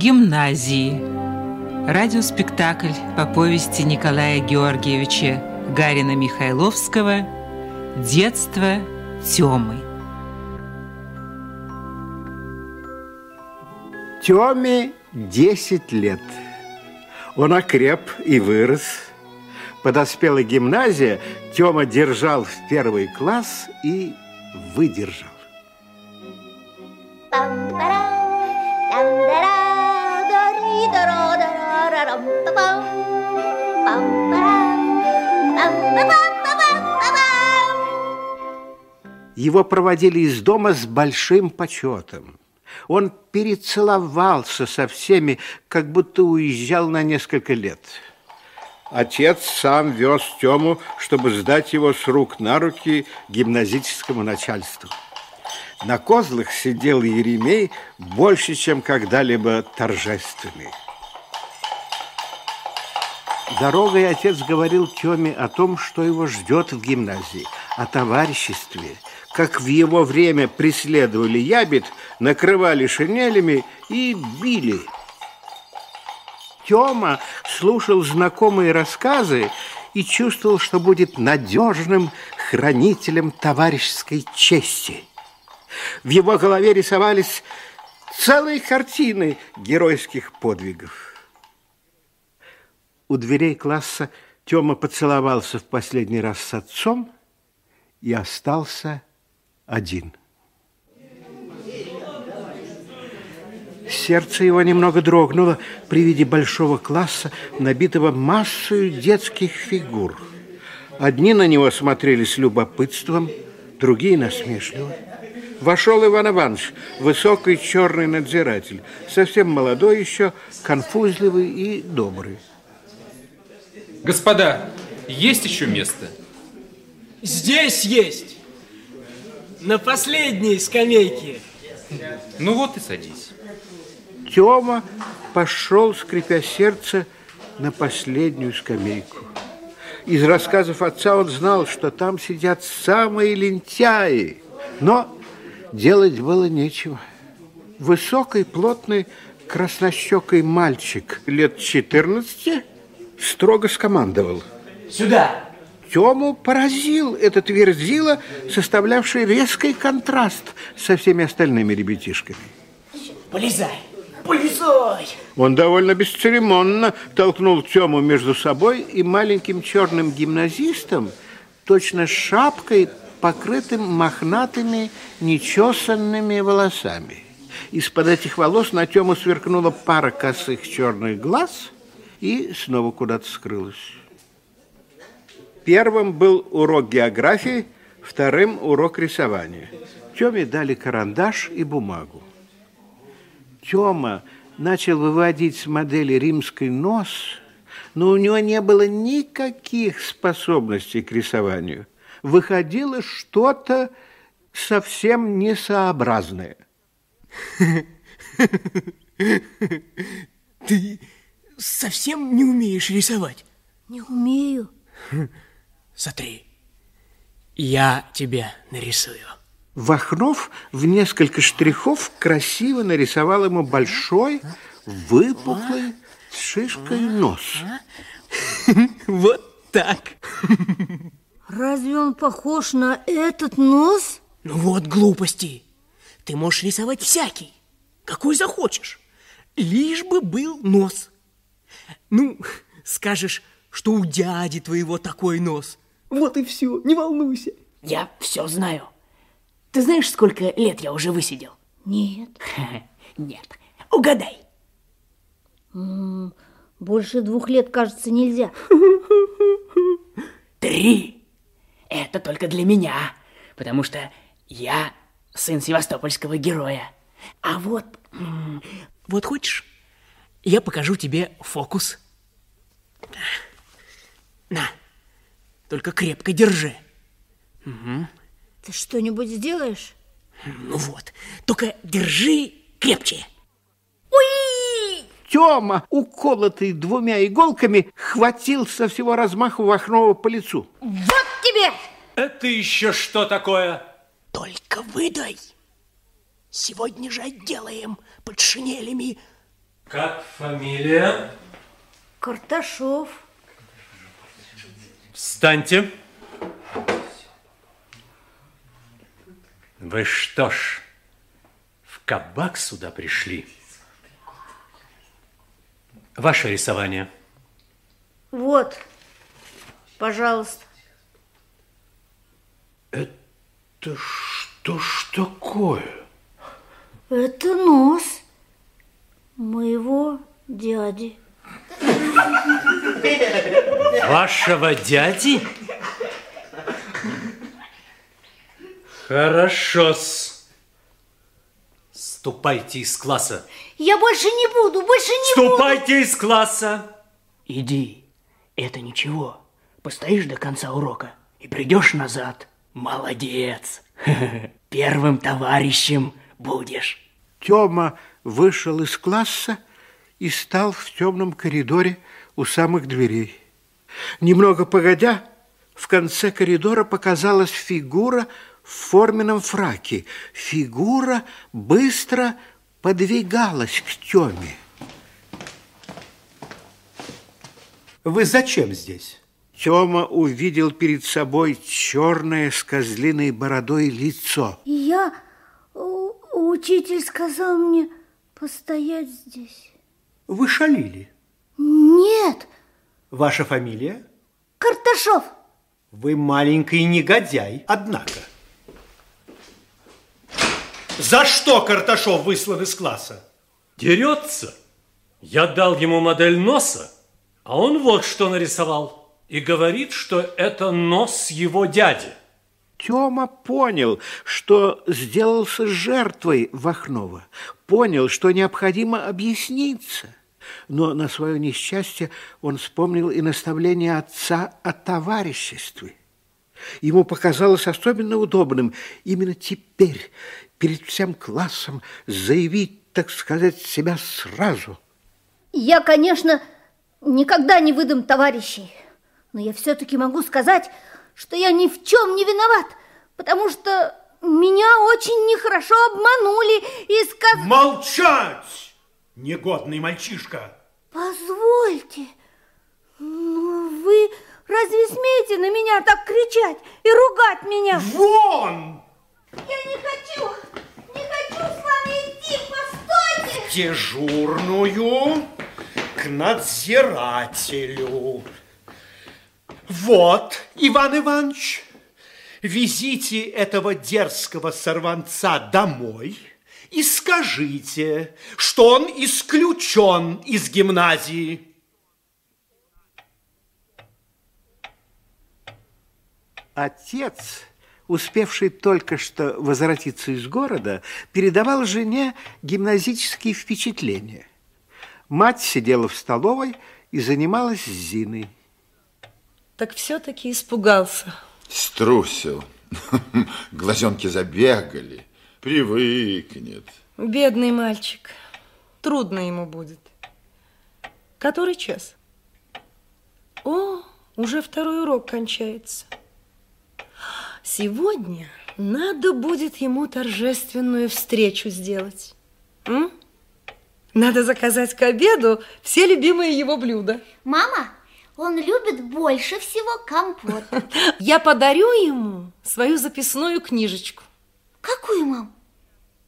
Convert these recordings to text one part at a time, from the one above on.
гимназии. Радиоспектакль по повести Николая Георгиевича Гарина Михайловского «Детство Тёмы». Тёме 10 лет. Он окреп и вырос. Подоспела гимназия, Тёма держал в первый класс и выдержал. Его проводили из дома с большим почетом. Он перецеловался со всеми, как будто уезжал на несколько лет. Отец сам вез Тему, чтобы сдать его с рук на руки гимназическому начальству. На козлах сидел Еремей больше, чем когда-либо торжественный. Дорогой отец говорил Теме о том, что его ждет в гимназии, о товариществе, как в его время преследовали ябед, накрывали шинелями и били. Тёма слушал знакомые рассказы и чувствовал, что будет надежным хранителем товарищеской чести. В его голове рисовались целые картины геройских подвигов. У дверей класса Тёма поцеловался в последний раз с отцом и остался один. Сердце его немного дрогнуло при виде большого класса, набитого массой детских фигур. Одни на него смотрели с любопытством, другие насмешливо. Вошел Иван Иванович, высокий черный надзиратель, совсем молодой еще, конфузливый и добрый. Господа, есть еще место? Здесь есть. На последней скамейке. Ну вот и садись. Тёма пошел, скрипя сердце, на последнюю скамейку. Из рассказов отца он знал, что там сидят самые лентяи, но делать было нечего. Высокий, плотный, краснощекий мальчик лет 14 строго скомандовал. Сюда! Тему поразил этот верзила, составлявший резкий контраст со всеми остальными ребятишками. Полезай! Полезай! Он довольно бесцеремонно толкнул Тему между собой и маленьким черным гимназистом, точно шапкой, покрытым мохнатыми, нечесанными волосами. Из-под этих волос на Тему сверкнула пара косых черных глаз и снова куда-то скрылась. Первым был урок географии, вторым урок рисования. Теме дали карандаш и бумагу. Тема начал выводить с модели римский нос, но у него не было никаких способностей к рисованию. Выходило что-то совсем несообразное. Ты совсем не умеешь рисовать? Не умею. Смотри, я тебя нарисую. Вахнов в несколько штрихов красиво нарисовал ему большой, выпуклый, с шишкой нос. Вот так. Разве он похож на этот нос? Ну вот глупости. Ты можешь рисовать всякий, какой захочешь, лишь бы был нос. Ну, скажешь, что у дяди твоего такой нос. Вот и все, не волнуйся. Я все знаю. Ты знаешь, сколько лет я уже высидел? Нет. Нет. Угадай. Больше двух лет, кажется, нельзя. Три. Это только для меня, потому что я сын севастопольского героя. А вот, вот хочешь, я покажу тебе фокус. На, только крепко держи. Угу. Ты что-нибудь сделаешь? Ну вот, только держи крепче. Уи! Тёма, уколотый двумя иголками, хватил со всего размаху Вахнова по лицу. Вот тебе! Это еще что такое? Только выдай. Сегодня же отделаем под шинелями Как фамилия? Карташов. Встаньте. Вы что ж, в кабак сюда пришли? Ваше рисование. Вот, пожалуйста. Это что ж такое? Это нос моего дяди. Вашего дяди? Хорошо-с. Ступайте из класса. Я больше не буду, больше не буду. Ступайте из класса. Иди, это ничего. Постоишь до конца урока и придешь назад. Молодец. Первым товарищем будешь. Тёма вышел из класса и стал в темном коридоре у самых дверей. Немного погодя, в конце коридора показалась фигура в форменном фраке. Фигура быстро подвигалась к Тёме. Вы зачем здесь? Тёма увидел перед собой черное с козлиной бородой лицо. Я... Учитель сказал мне постоять здесь. Вы шалили. Нет, Ваша фамилия? Карташов. Вы маленький негодяй, однако. За что Карташов выслан из класса? Дерется. Я дал ему модель носа, а он вот что нарисовал. И говорит, что это нос его дяди. Тёма понял, что сделался жертвой Вахнова, понял, что необходимо объясниться. Но на свое несчастье он вспомнил и наставление отца о товариществе. Ему показалось особенно удобным именно теперь перед всем классом заявить, так сказать, себя сразу. Я, конечно, никогда не выдам товарищей, но я все-таки могу сказать, что я ни в чем не виноват, потому что меня очень нехорошо обманули и сказали... Молчать! Негодный мальчишка. Позвольте, но вы разве смеете на меня так кричать и ругать меня? Вон! Я не хочу, не хочу с вами идти, постойте! Дежурную к надзирателю. Вот, Иван Иванович, везите этого дерзкого сорванца домой и скажите, что он исключен из гимназии. Отец, успевший только что возвратиться из города, передавал жене гимназические впечатления. Мать сидела в столовой и занималась с Зиной. Так все-таки испугался. Струсил. Глазенки забегали. Привыкнет. Бедный мальчик. Трудно ему будет. Который час? О, уже второй урок кончается. Сегодня надо будет ему торжественную встречу сделать. М? Надо заказать к обеду все любимые его блюда. Мама, он любит больше всего компот. Я подарю ему свою записную книжечку. Какую, мам?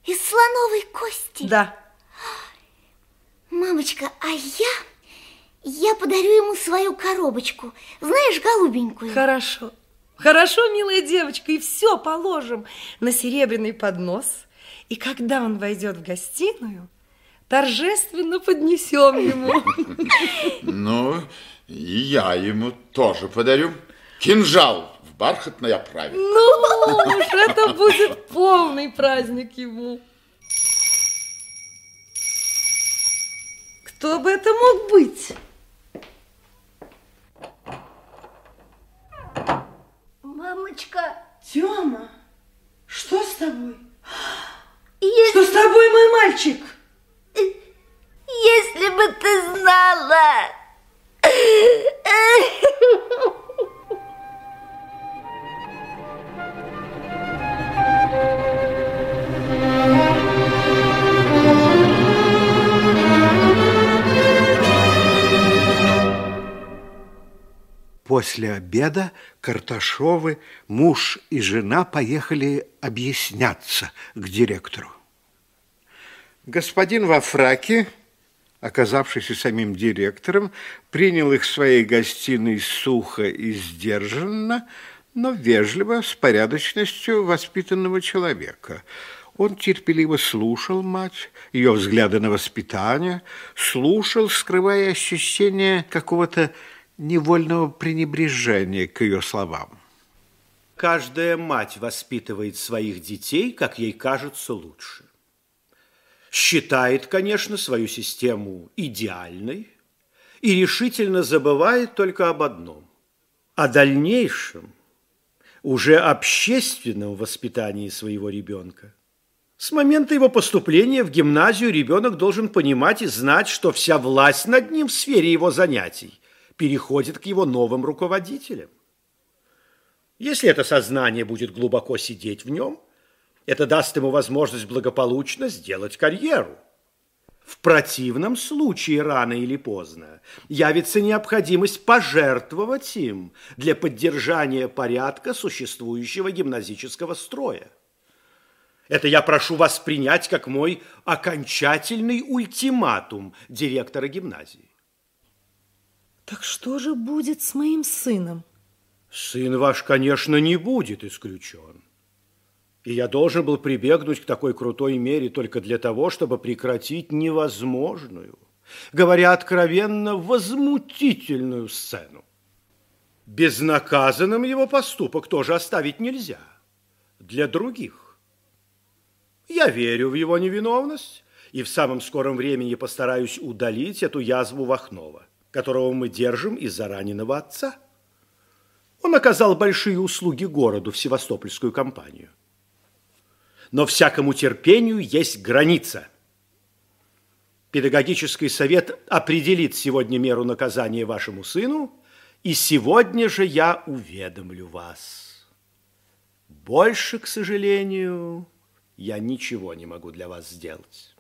Из слоновой кости? Да. Мамочка, а я... Я подарю ему свою коробочку. Знаешь, голубенькую. Хорошо. Хорошо, милая девочка, и все положим на серебряный поднос. И когда он войдет в гостиную, торжественно поднесем ему. Ну, и я ему тоже подарю. Кинжал в бархатной оправе. Ну уж, это будет полный праздник ему. Кто бы это мог быть? Мамочка, Тёма, что с тобой? если, Что с тобой, мой мальчик? если бы ты знала... После обеда Карташовы, муж и жена поехали объясняться к директору. Господин во фраке, оказавшийся самим директором, принял их в своей гостиной сухо и сдержанно, но вежливо, с порядочностью воспитанного человека. Он терпеливо слушал мать, ее взгляды на воспитание, слушал, скрывая ощущение какого-то невольного пренебрежения к ее словам. Каждая мать воспитывает своих детей, как ей кажется лучше. Считает, конечно, свою систему идеальной и решительно забывает только об одном – о дальнейшем, уже общественном воспитании своего ребенка. С момента его поступления в гимназию ребенок должен понимать и знать, что вся власть над ним в сфере его занятий переходит к его новым руководителям. Если это сознание будет глубоко сидеть в нем, это даст ему возможность благополучно сделать карьеру. В противном случае, рано или поздно, явится необходимость пожертвовать им для поддержания порядка существующего гимназического строя. Это я прошу вас принять как мой окончательный ультиматум директора гимназии. Так что же будет с моим сыном? Сын ваш, конечно, не будет исключен. И я должен был прибегнуть к такой крутой мере только для того, чтобы прекратить невозможную, говоря откровенно, возмутительную сцену. Безнаказанным его поступок тоже оставить нельзя. Для других. Я верю в его невиновность и в самом скором времени постараюсь удалить эту язву Вахнова которого мы держим из-за раненого отца. Он оказал большие услуги городу в Севастопольскую компанию. Но всякому терпению есть граница. Педагогический совет определит сегодня меру наказания вашему сыну, и сегодня же я уведомлю вас. Больше, к сожалению, я ничего не могу для вас сделать.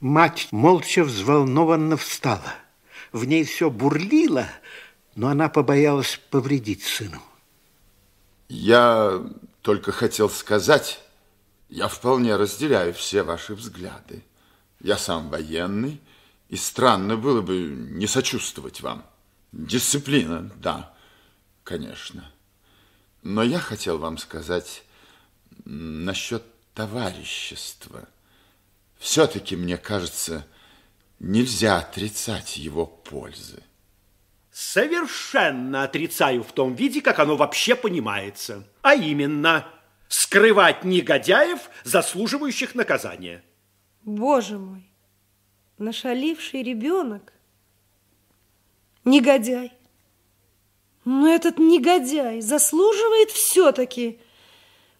Мать молча взволнованно встала – в ней все бурлило, но она побоялась повредить сыну. Я только хотел сказать, я вполне разделяю все ваши взгляды. Я сам военный, и странно было бы не сочувствовать вам. Дисциплина, да, конечно. Но я хотел вам сказать насчет товарищества. Все-таки, мне кажется, Нельзя отрицать его пользы. Совершенно отрицаю в том виде, как оно вообще понимается. А именно, скрывать негодяев, заслуживающих наказания. Боже мой, нашаливший ребенок, негодяй. Но этот негодяй заслуживает все-таки,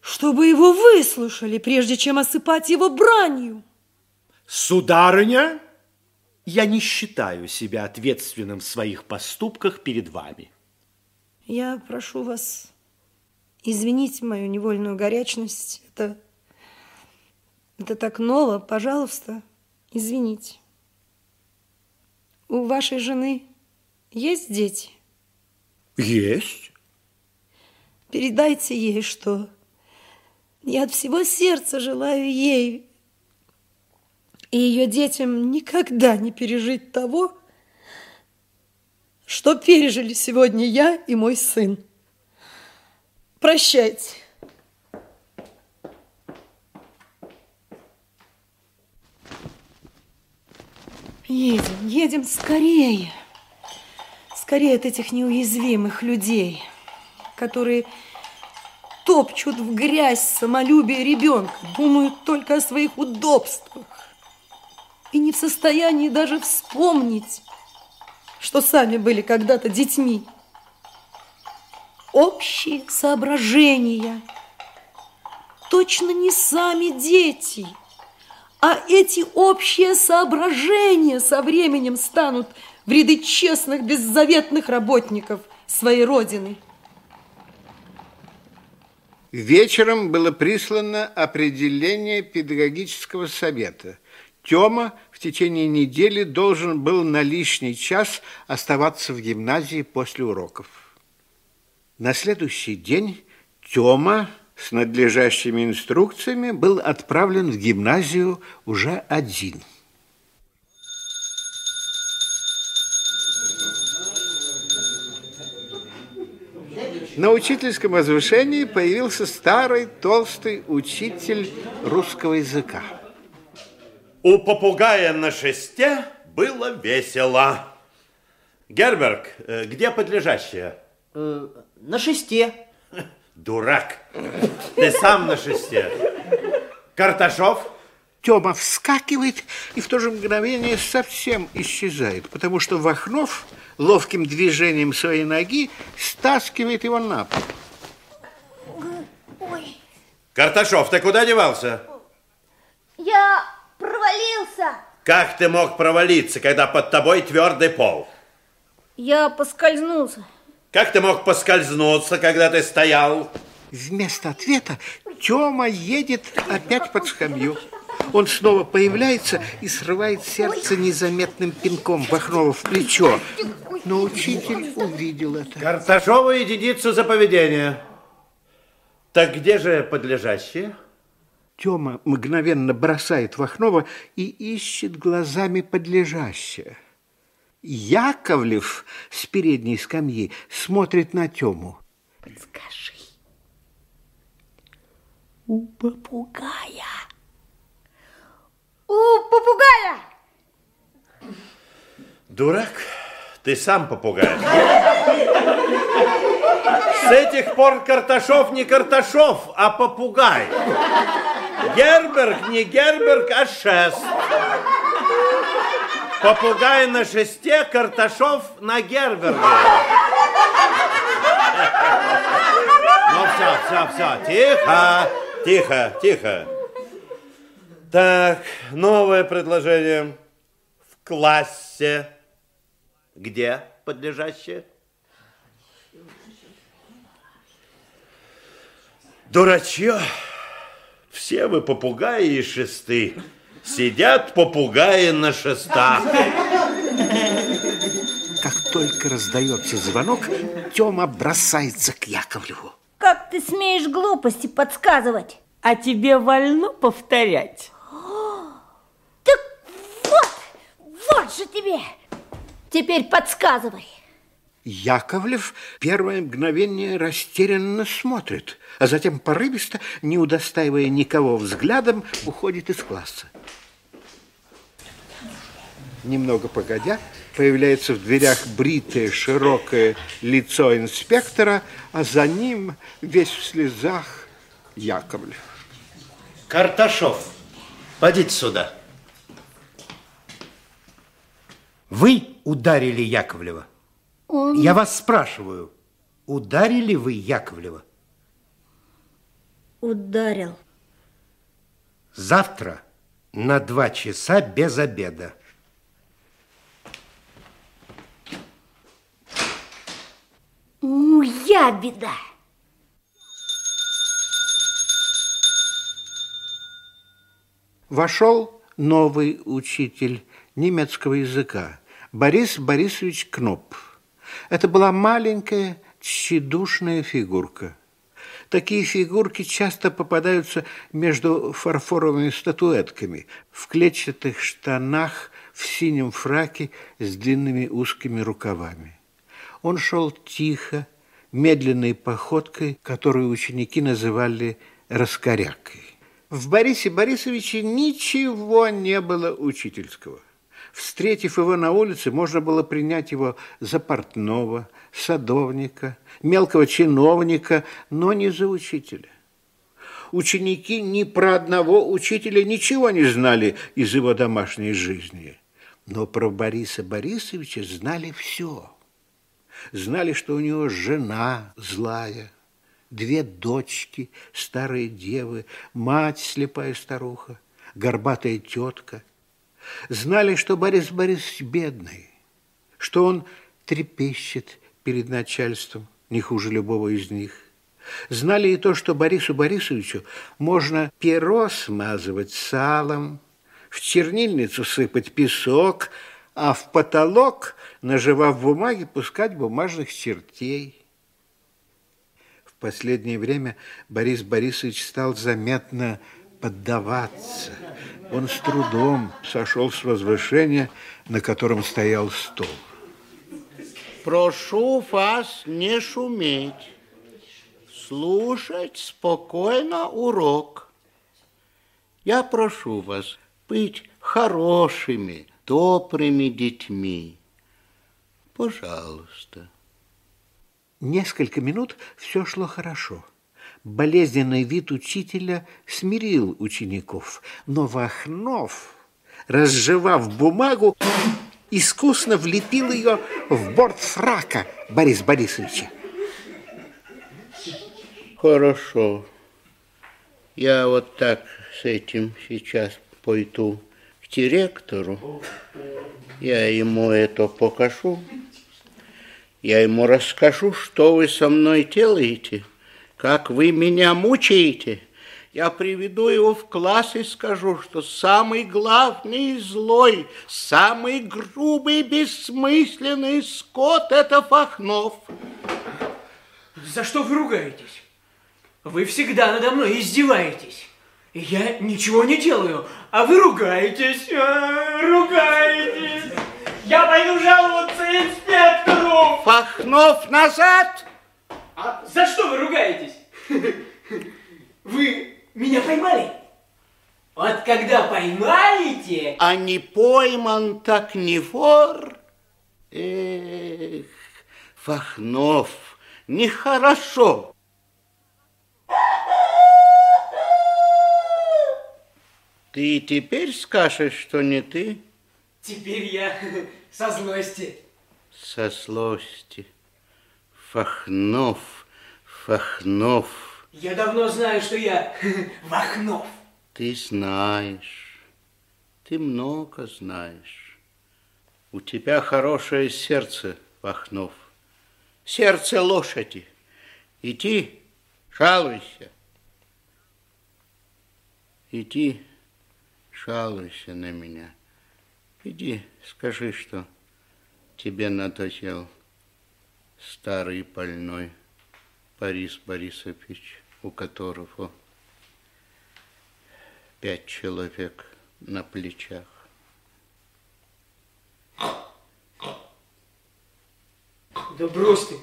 чтобы его выслушали, прежде чем осыпать его бранью. Сударыня, я не считаю себя ответственным в своих поступках перед вами. Я прошу вас извинить мою невольную горячность. Это, это так ново. Пожалуйста, извините. У вашей жены есть дети? Есть. Передайте ей, что я от всего сердца желаю ей и ее детям никогда не пережить того, что пережили сегодня я и мой сын. Прощайте. Едем, едем скорее. Скорее от этих неуязвимых людей, которые топчут в грязь самолюбие ребенка, думают только о своих удобствах и не в состоянии даже вспомнить, что сами были когда-то детьми. Общие соображения. Точно не сами дети, а эти общие соображения со временем станут в ряды честных, беззаветных работников своей Родины. Вечером было прислано определение педагогического совета – Тёма в течение недели должен был на лишний час оставаться в гимназии после уроков. На следующий день Тёма с надлежащими инструкциями был отправлен в гимназию уже один. На учительском возвышении появился старый толстый учитель русского языка. У попугая на шесте было весело. Герберг, э, где подлежащее? Э, на шесте. Дурак. Ты сам на шесте. Карташов? Тёма вскакивает и в то же мгновение совсем исчезает, потому что Вахнов ловким движением своей ноги стаскивает его на пол. Ой, Карташов, ты куда девался? я провалился. Как ты мог провалиться, когда под тобой твердый пол? Я поскользнулся. Как ты мог поскользнуться, когда ты стоял? Вместо ответа Тёма едет опять под скамью. Он снова появляется и срывает сердце незаметным пинком Вахнова в плечо. Но учитель увидел это. Карташову единицу за поведение. Так где же подлежащие? Тёма мгновенно бросает Вахнова и ищет глазами подлежащее. Яковлев с передней скамьи смотрит на Тёму. Подскажи. У попугая. У попугая. Дурак, ты сам попугай. С этих пор Карташов не Карташов, а попугай. Герберг не Герберг, а шест. Попугай на шесте, Карташов на Герберге. Ну все, все, все, тихо, тихо, тихо. Так, новое предложение. В классе. Где подлежащее? Дурачье. Все вы попугаи и шесты. Сидят попугаи на шестах. Как только раздается звонок, Тёма бросается к Яковлеву. Как ты смеешь глупости подсказывать? А тебе вольно повторять? Так вот, вот же тебе. Теперь подсказывай. Яковлев первое мгновение растерянно смотрит, а затем порывисто, не удостаивая никого взглядом, уходит из класса. Немного погодя, появляется в дверях бритое, широкое лицо инспектора, а за ним весь в слезах Яковлев. Карташов, подите сюда. Вы ударили Яковлева? Он... Я вас спрашиваю, ударили вы Яковлева? Ударил. Завтра на два часа без обеда. Ну, я беда. Вошел новый учитель немецкого языка, Борис Борисович Кноп. Это была маленькая, тщедушная фигурка. Такие фигурки часто попадаются между фарфоровыми статуэтками в клетчатых штанах, в синем фраке с длинными узкими рукавами. Он шел тихо, медленной походкой, которую ученики называли раскорякой. В Борисе Борисовиче ничего не было учительского. Встретив его на улице, можно было принять его за портного, садовника, мелкого чиновника, но не за учителя. Ученики ни про одного учителя ничего не знали из его домашней жизни, но про Бориса Борисовича знали все. Знали, что у него жена злая, две дочки, старые девы, мать слепая старуха, горбатая тетка. Знали, что Борис Борисович бедный, что он трепещет перед начальством, не хуже любого из них. Знали и то, что Борису Борисовичу можно перо смазывать салом, в чернильницу сыпать песок, а в потолок, наживав бумаги, пускать бумажных чертей. последнее время Борис Борисович стал заметно поддаваться. Он с трудом сошел с возвышения, на котором стоял стол. Прошу вас не шуметь, слушать спокойно урок. Я прошу вас быть хорошими, добрыми детьми. Пожалуйста. Несколько минут все шло хорошо. Болезненный вид учителя смирил учеников, но Вахнов, разжевав бумагу, искусно влепил ее в борт фрака Бориса Борисовича. Хорошо. Я вот так с этим сейчас пойду к директору. Я ему это покажу. Я ему расскажу, что вы со мной делаете, как вы меня мучаете. Я приведу его в класс и скажу, что самый главный злой, самый грубый, бессмысленный скот – это Фахнов. За что вы ругаетесь? Вы всегда надо мной издеваетесь. Я ничего не делаю, а вы ругаетесь, а, ругаетесь. Я пойду жаловаться инспектору. Фахнов назад! А за что вы ругаетесь? Вы меня поймали? Вот когда поймаете... А не пойман, так не вор. Эх, Фахнов, нехорошо. Ты теперь скажешь, что не ты? Теперь я со злости. Со злости. Фахнов, Фахнов. Я давно знаю, что я Вахнов. Ты знаешь, ты много знаешь. У тебя хорошее сердце, Вахнов. Сердце лошади. Иди, жалуйся. Иди, жалуйся на меня. Иди, скажи, что тебе надоел старый больной Борис Борисович, у которого пять человек на плечах. Да брось ты,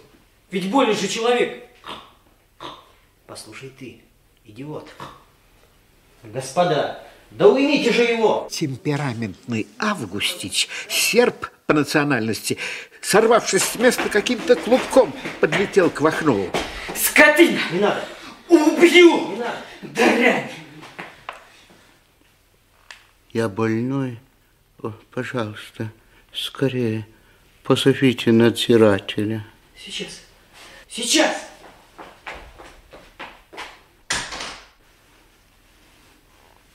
ведь болен же человек. Послушай ты, идиот. Господа, да уймите же его! Темпераментный Августич, серб по национальности, сорвавшись с места каким-то клубком, подлетел к Вахнову. Скотина! Не надо! Убью! Не надо! Дрянь! Я больной. О, пожалуйста, скорее позовите надзирателя. Сейчас, сейчас!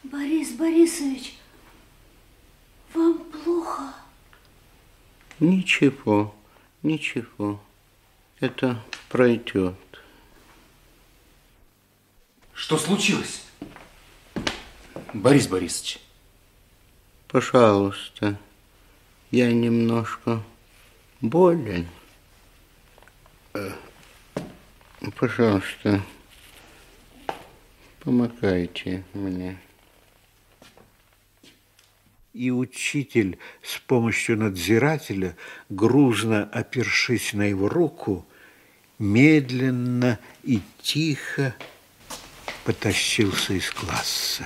Борис Борисович, вам плохо? Ничего, ничего. Это пройдет. Что случилось? Борис Борисович. Пожалуйста, я немножко болен. Э, Пожалуйста, помогайте мне. И учитель с помощью надзирателя, грузно опершись на его руку, медленно и тихо потащился из класса.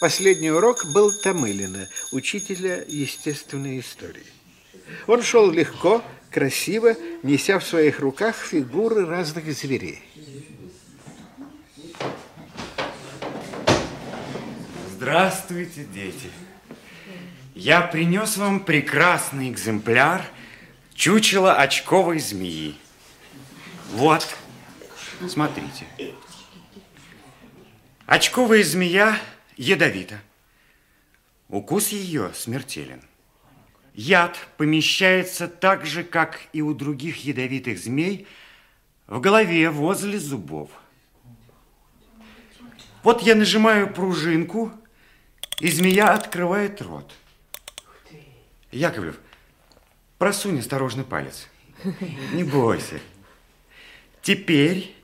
Последний урок был Тамылина, учителя естественной истории. Он шел легко, красиво, неся в своих руках фигуры разных зверей. Здравствуйте, дети. Я принес вам прекрасный экземпляр чучела очковой змеи. Вот, смотрите. Очковая змея ядовита. Укус ее смертелен. Яд помещается так же, как и у других ядовитых змей, в голове возле зубов. Вот я нажимаю пружинку, и змея открывает рот. Яковлев, просунь осторожно палец. Не бойся. Теперь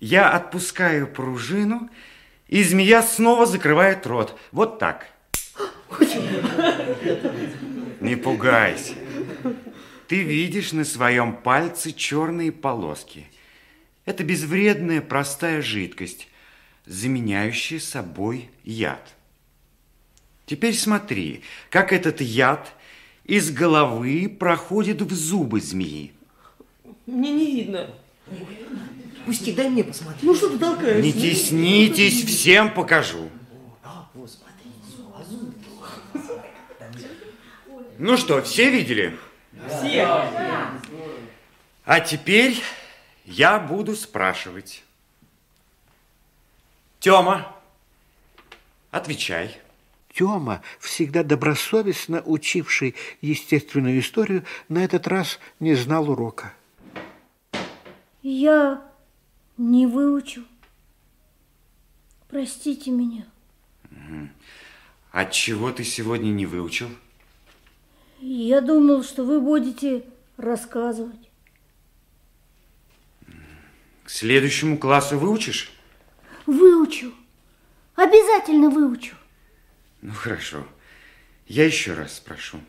я отпускаю пружину, и змея снова закрывает рот. Вот так. Не пугайся. Ты видишь на своем пальце черные полоски. Это безвредная простая жидкость, заменяющая собой яд. Теперь смотри, как этот яд из головы проходит в зубы змеи. Мне не видно. Пусти, дай мне посмотреть. Ну что ты толкаешь? Не теснитесь, всем покажу. Ну что, все видели? Все. А теперь я буду спрашивать. Тёма, отвечай. Тёма, всегда добросовестно учивший естественную историю, на этот раз не знал урока. Я не выучил. Простите меня. От чего ты сегодня не выучил? Я думал, что вы будете рассказывать. К следующему классу выучишь? Выучу. Обязательно выучу. Ну, хорошо. Я еще раз спрошу.